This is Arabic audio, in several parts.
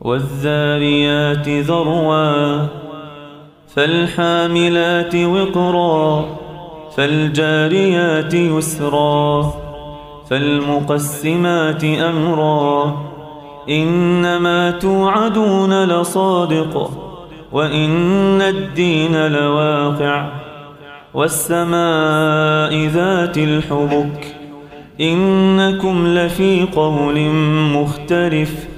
والذاريات ذروا فالحاملات وقرا فالجاريات يسرا فالمقسمات أمرا إنما توعدون لصادق وإن الدين لواقع والسماء ذات الحبك إنكم لفي قول مختلف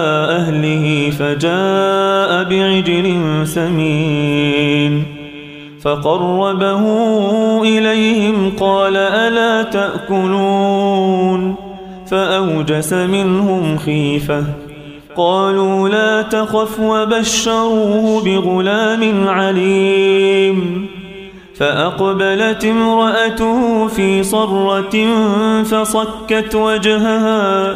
أهله فجاء بعجل سمين فقربه إليهم قال ألا تأكلون فأوجس منهم خيفة قالوا لا تخف وبشروه بغلام عليم فأقبلت امرأته في صرة فصكت وجهها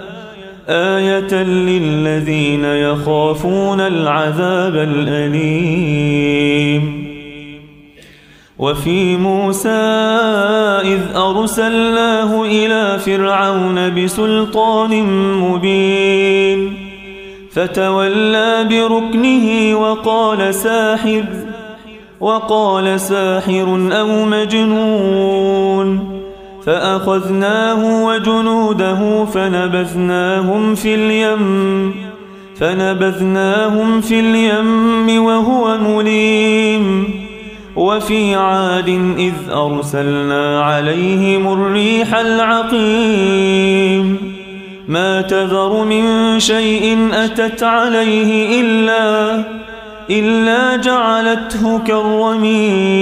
آية للذين يخافون العذاب الأليم. وفي موسى إذ أرسلناه إلى فرعون بسلطان مبين فتولى بركنه وقال ساحر وقال ساحر أو مجنون. فأخذناه وجنوده فنبذناهم في اليم فنبذناهم في اليم وهو مليم. وفي عاد إذ أرسلنا عليهم الريح العقيم. ما تذر من شيء أتت عليه إلا إلا جعلته كالرميم.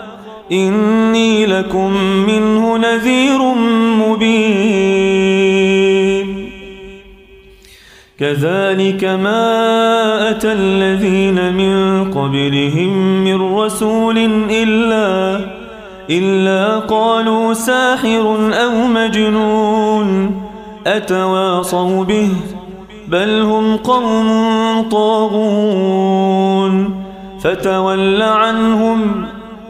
إني لكم منه نذير مبين. كذلك ما أتى الذين من قبلهم من رسول إلا إلا قالوا ساحر أو مجنون أتواصوا به بل هم قوم طاغون. فتول عنهم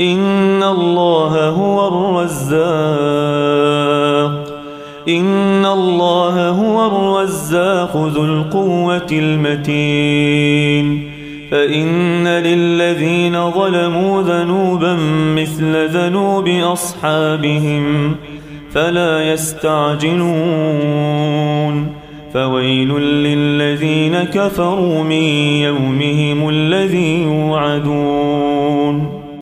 إن الله هو الرزاق إن الله هو الرزاق ذو القوة المتين فإن للذين ظلموا ذنوبا مثل ذنوب أصحابهم فلا يستعجلون فويل للذين كفروا من يومهم الذي يوعدون